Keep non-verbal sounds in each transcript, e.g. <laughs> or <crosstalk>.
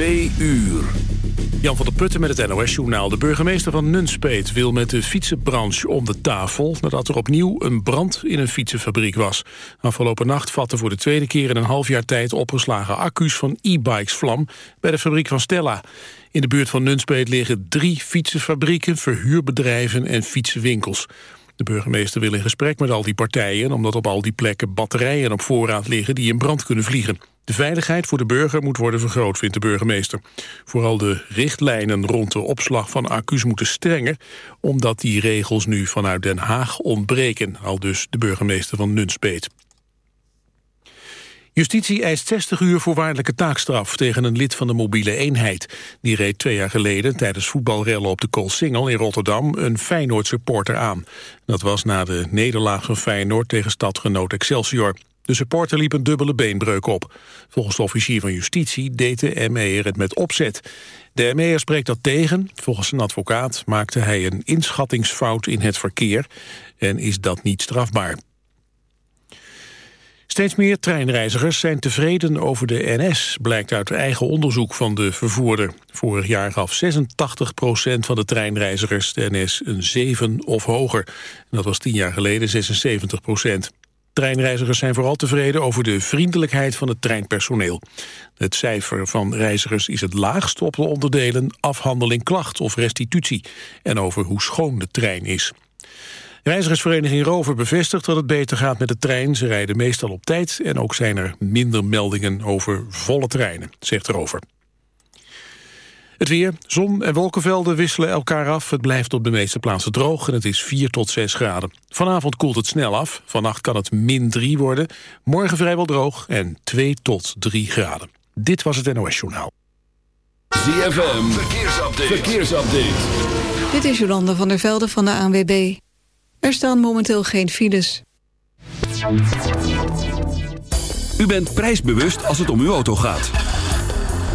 Twee uur. Jan van der Putten met het NOS-journaal. De burgemeester van Nunspeet wil met de fietsenbranche om de tafel... nadat er opnieuw een brand in een fietsenfabriek was. Afgelopen nacht vatten voor de tweede keer in een half jaar tijd... opgeslagen accu's van e-bikes vlam bij de fabriek van Stella. In de buurt van Nunspeet liggen drie fietsenfabrieken... verhuurbedrijven en fietsenwinkels. De burgemeester wil in gesprek met al die partijen... omdat op al die plekken batterijen op voorraad liggen... die in brand kunnen vliegen. De veiligheid voor de burger moet worden vergroot, vindt de burgemeester. Vooral de richtlijnen rond de opslag van accu's moeten strenger... omdat die regels nu vanuit Den Haag ontbreken, al dus de burgemeester van Nunspeet. Justitie eist 60 uur voorwaardelijke taakstraf tegen een lid van de mobiele eenheid. Die reed twee jaar geleden tijdens voetbalrellen op de Koolsingel in Rotterdam een Feyenoord-supporter aan. Dat was na de nederlaag van Feyenoord tegen stadgenoot Excelsior. De supporter liep een dubbele beenbreuk op. Volgens de officier van justitie deed de ME'er het met opzet. De ME'er spreekt dat tegen. Volgens een advocaat maakte hij een inschattingsfout in het verkeer... en is dat niet strafbaar. Steeds meer treinreizigers zijn tevreden over de NS, blijkt uit eigen onderzoek van de vervoerder. Vorig jaar gaf 86% van de treinreizigers de NS een 7 of hoger. dat was tien jaar geleden 76 Treinreizigers zijn vooral tevreden over de vriendelijkheid van het treinpersoneel. Het cijfer van reizigers is het laagst op de onderdelen afhandeling klacht of restitutie en over hoe schoon de trein is. Reizigersvereniging Rover bevestigt dat het beter gaat met de trein. Ze rijden meestal op tijd en ook zijn er minder meldingen over volle treinen, zegt Rover. Het weer, zon en wolkenvelden wisselen elkaar af. Het blijft op de meeste plaatsen droog en het is 4 tot 6 graden. Vanavond koelt het snel af. Vannacht kan het min 3 worden. Morgen vrijwel droog en 2 tot 3 graden. Dit was het NOS Journaal. ZFM, verkeersupdate. verkeersupdate. Dit is Jolanda van der Velde van de ANWB. Er staan momenteel geen files. U bent prijsbewust als het om uw auto gaat.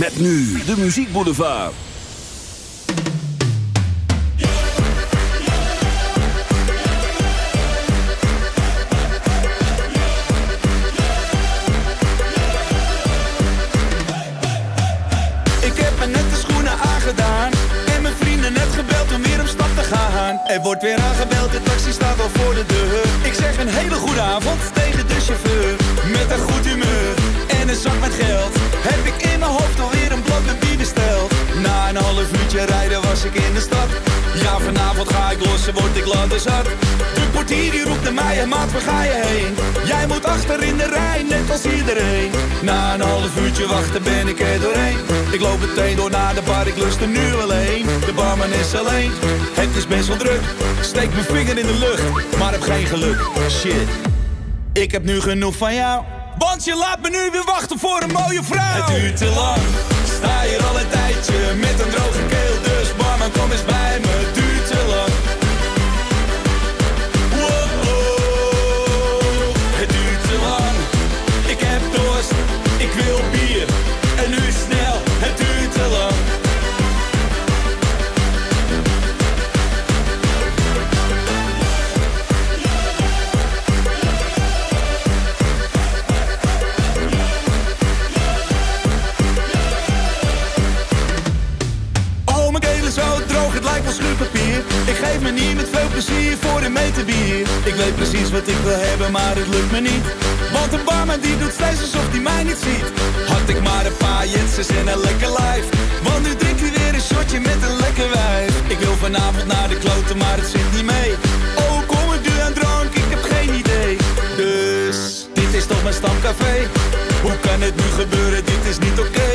Met nu de muziekboulevard. Ik heb me net de schoenen aangedaan. En mijn vrienden net gebeld om weer op stap te gaan. Er wordt weer aangebeld, de taxi staat al voor de deur. Ik zeg een hele goede avond tegen de chauffeur. Met een goed humeur en een zak met geld. Heb ik in mijn hoofd alweer een blok naar binnen Na een half uurtje rijden was ik in de stad Ja, vanavond ga ik los en word ik zat. De portier die roept naar mij en maat, waar ga je heen? Jij moet achter in de rij, net als iedereen. Na een half uurtje wachten ben ik er doorheen. Ik loop meteen door naar de bar, ik lust er nu alleen. De barman is alleen, het is best wel druk. Steek mijn vinger in de lucht, maar heb geen geluk. Shit, ik heb nu genoeg van jou. Want je laat me nu weer wachten voor een mooie vrouw. Het duurt te lang, sta hier al een tijdje met een droge keel. Dus barman kom eens bij me, Ik geef me niet met veel plezier voor een meter bier. Ik weet precies wat ik wil hebben, maar het lukt me niet. Want de barman die doet steeds alsof hij mij niet ziet. Had ik maar een paar jetsers en een lekker lijf. Want nu drinkt hij weer een shotje met een lekker wijf. Ik wil vanavond naar de kloten, maar het zit niet mee. Oh, kom het duur aan drank, ik heb geen idee. Dus, dit is toch mijn stamcafé? Hoe kan het nu gebeuren, dit is niet oké.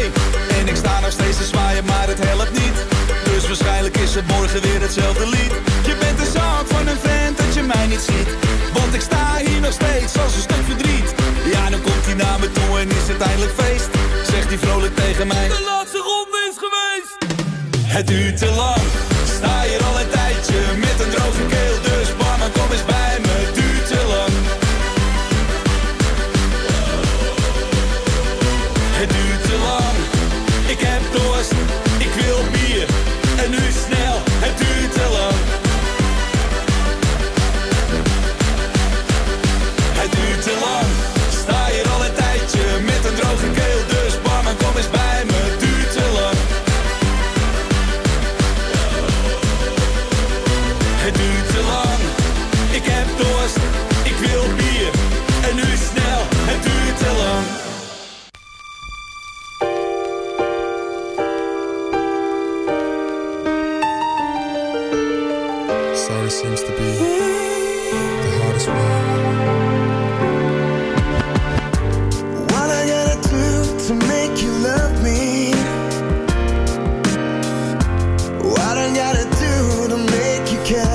En ik sta nog steeds te zwaaien, maar het helpt niet. Dus waarschijnlijk is het morgen weer hetzelfde lied. Zaak van een vent dat je mij niet ziet. Want ik sta hier nog steeds als een stuk verdriet. Ja, dan komt hij naar me toe en is het eindelijk feest. Zegt hij vrolijk tegen mij. De laatste ronde is geweest. Het duurt te lang, gotta do to make you care?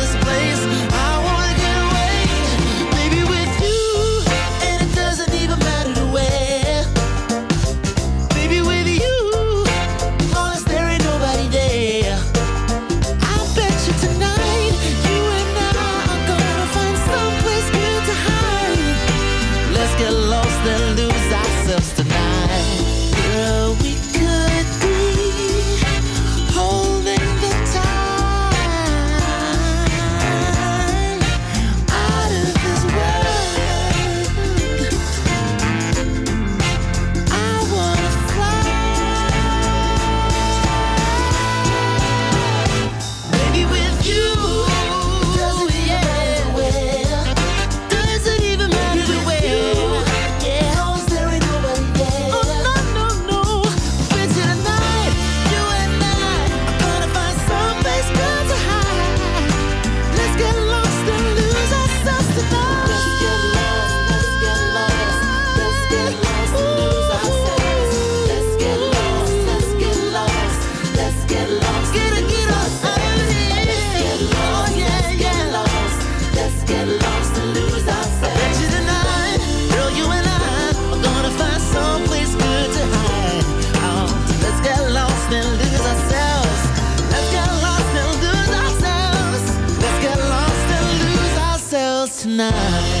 night.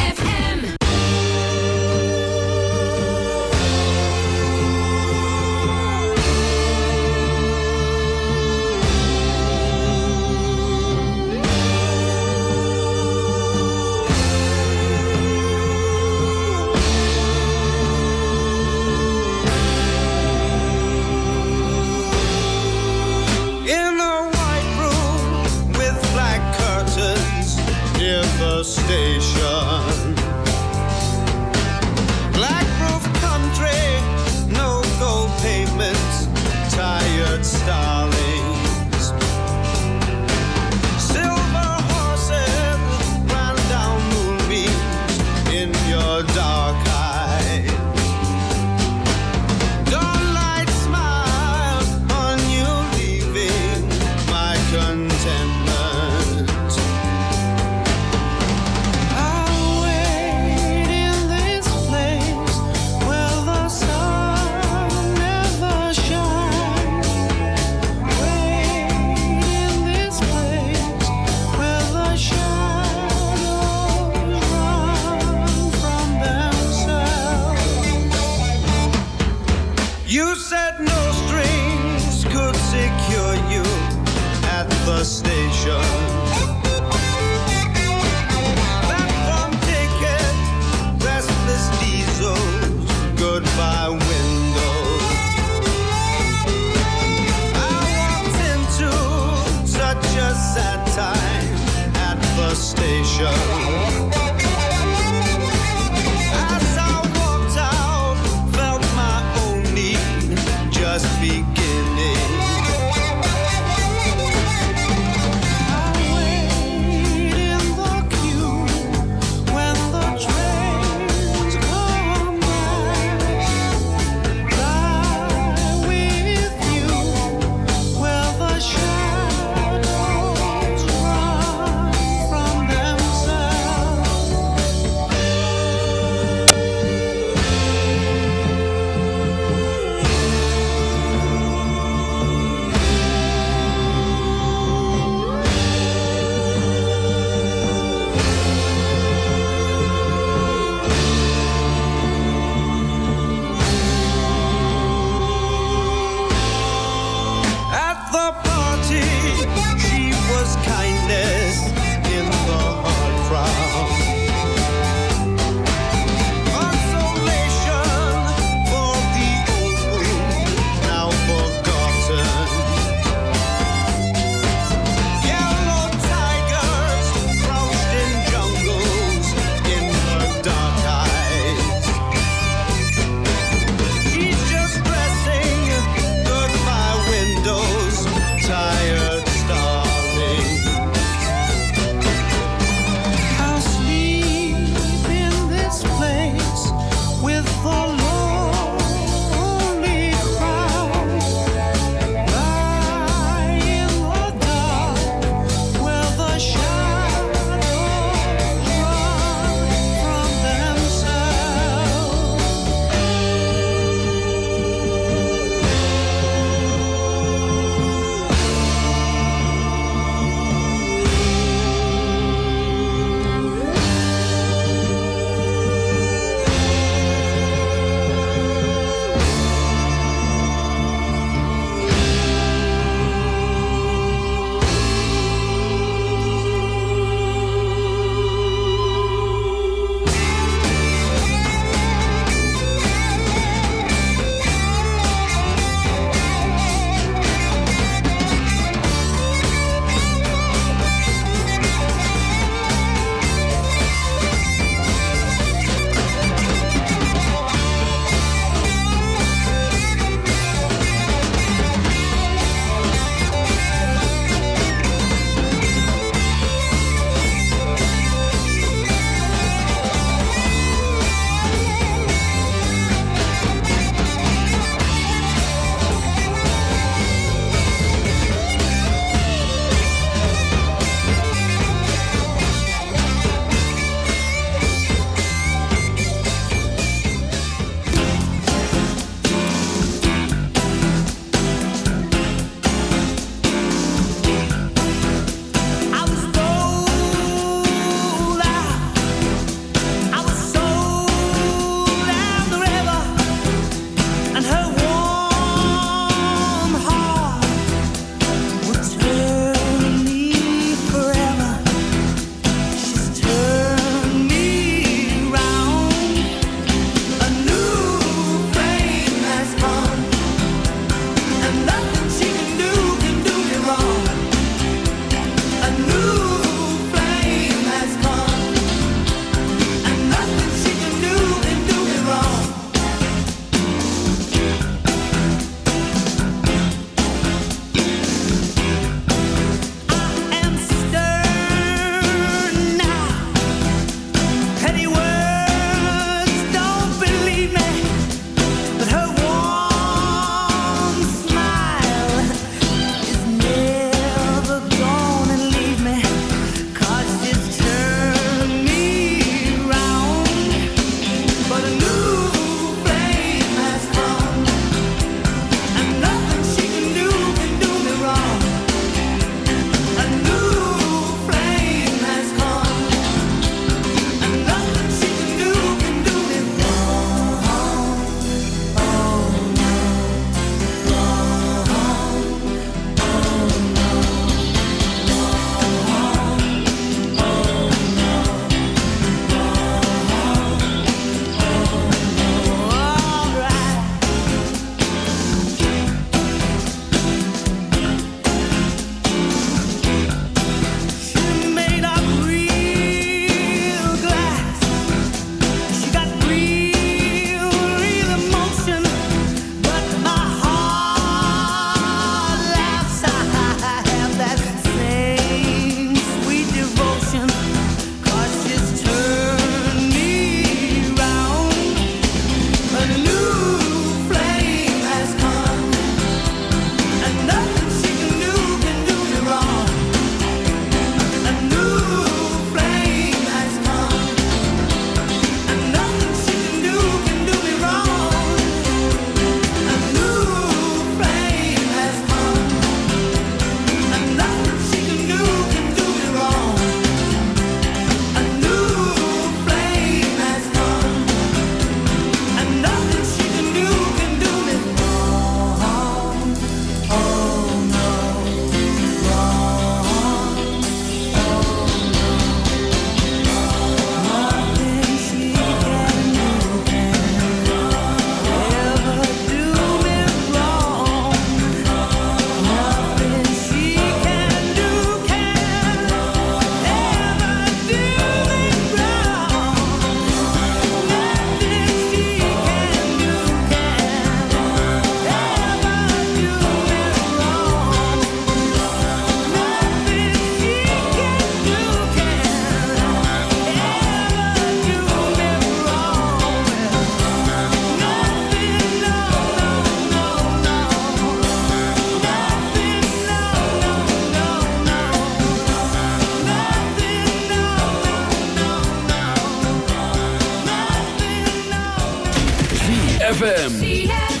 ZFM.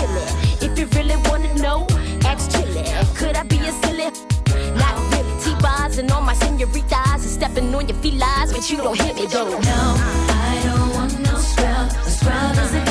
my senoritas and stepping on your felines, but you don't hit me though. No, I don't want no scrub. A scrub is a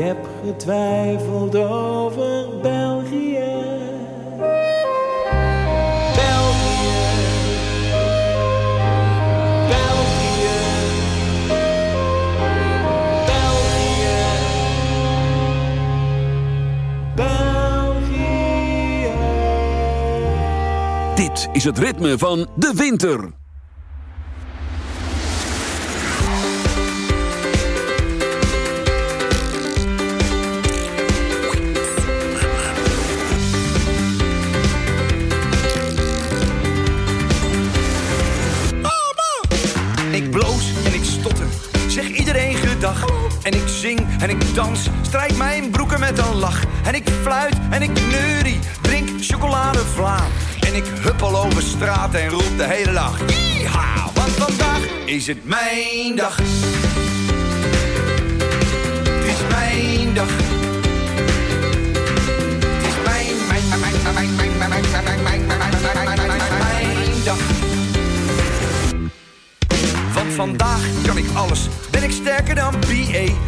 heb getwijfeld over België. België. België. België. Dit is het ritme van de winter. Dans, strijk mijn broeken met een lach. En ik fluit en ik neurie, drink chocoladevla. En ik huppel over straat en roep de hele dag. Yeeha, want vandaag is het mijn dag. Het is mijn dag. Is mijn, mijn, mijn, mijn, mijn, mijn, mijn, mijn, mijn, mijn, mijn, mijn, mijn, dag. Vandaag kan ik alles, ben ik sterker dan BA.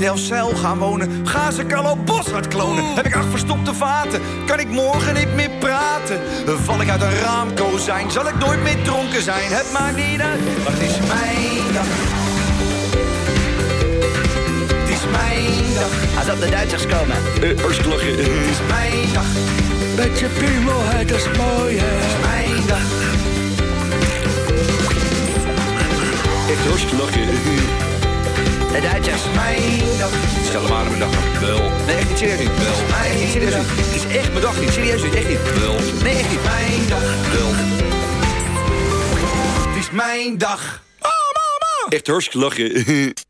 Delfzijl gaan wonen, ga ze Carlo Boshart klonen. Heb ik acht verstopte vaten, kan ik morgen niet meer praten. Val ik uit een raamkozijn, zal ik nooit meer dronken zijn. Het maakt niet uit, maar het is mijn dag. Het is mijn dag. Als op de Duitsers komen. Uh, lachen. Het is mijn dag. Met je piemel, het is mooi, Het is mijn dag. Echt hartstikke lachen. De Duitsers. Mijn dag. Stel maar mijn dag. Wel. Nee, echt niet serieus niet. Wel. Nee, echt niet serieus niet. Het is echt mijn dag niet. Serieus niet. Echt niet. Wel. Nee, echt niet. Mijn dag. Wel. Het is mijn dag. Echt hartstikke lachen. <laughs>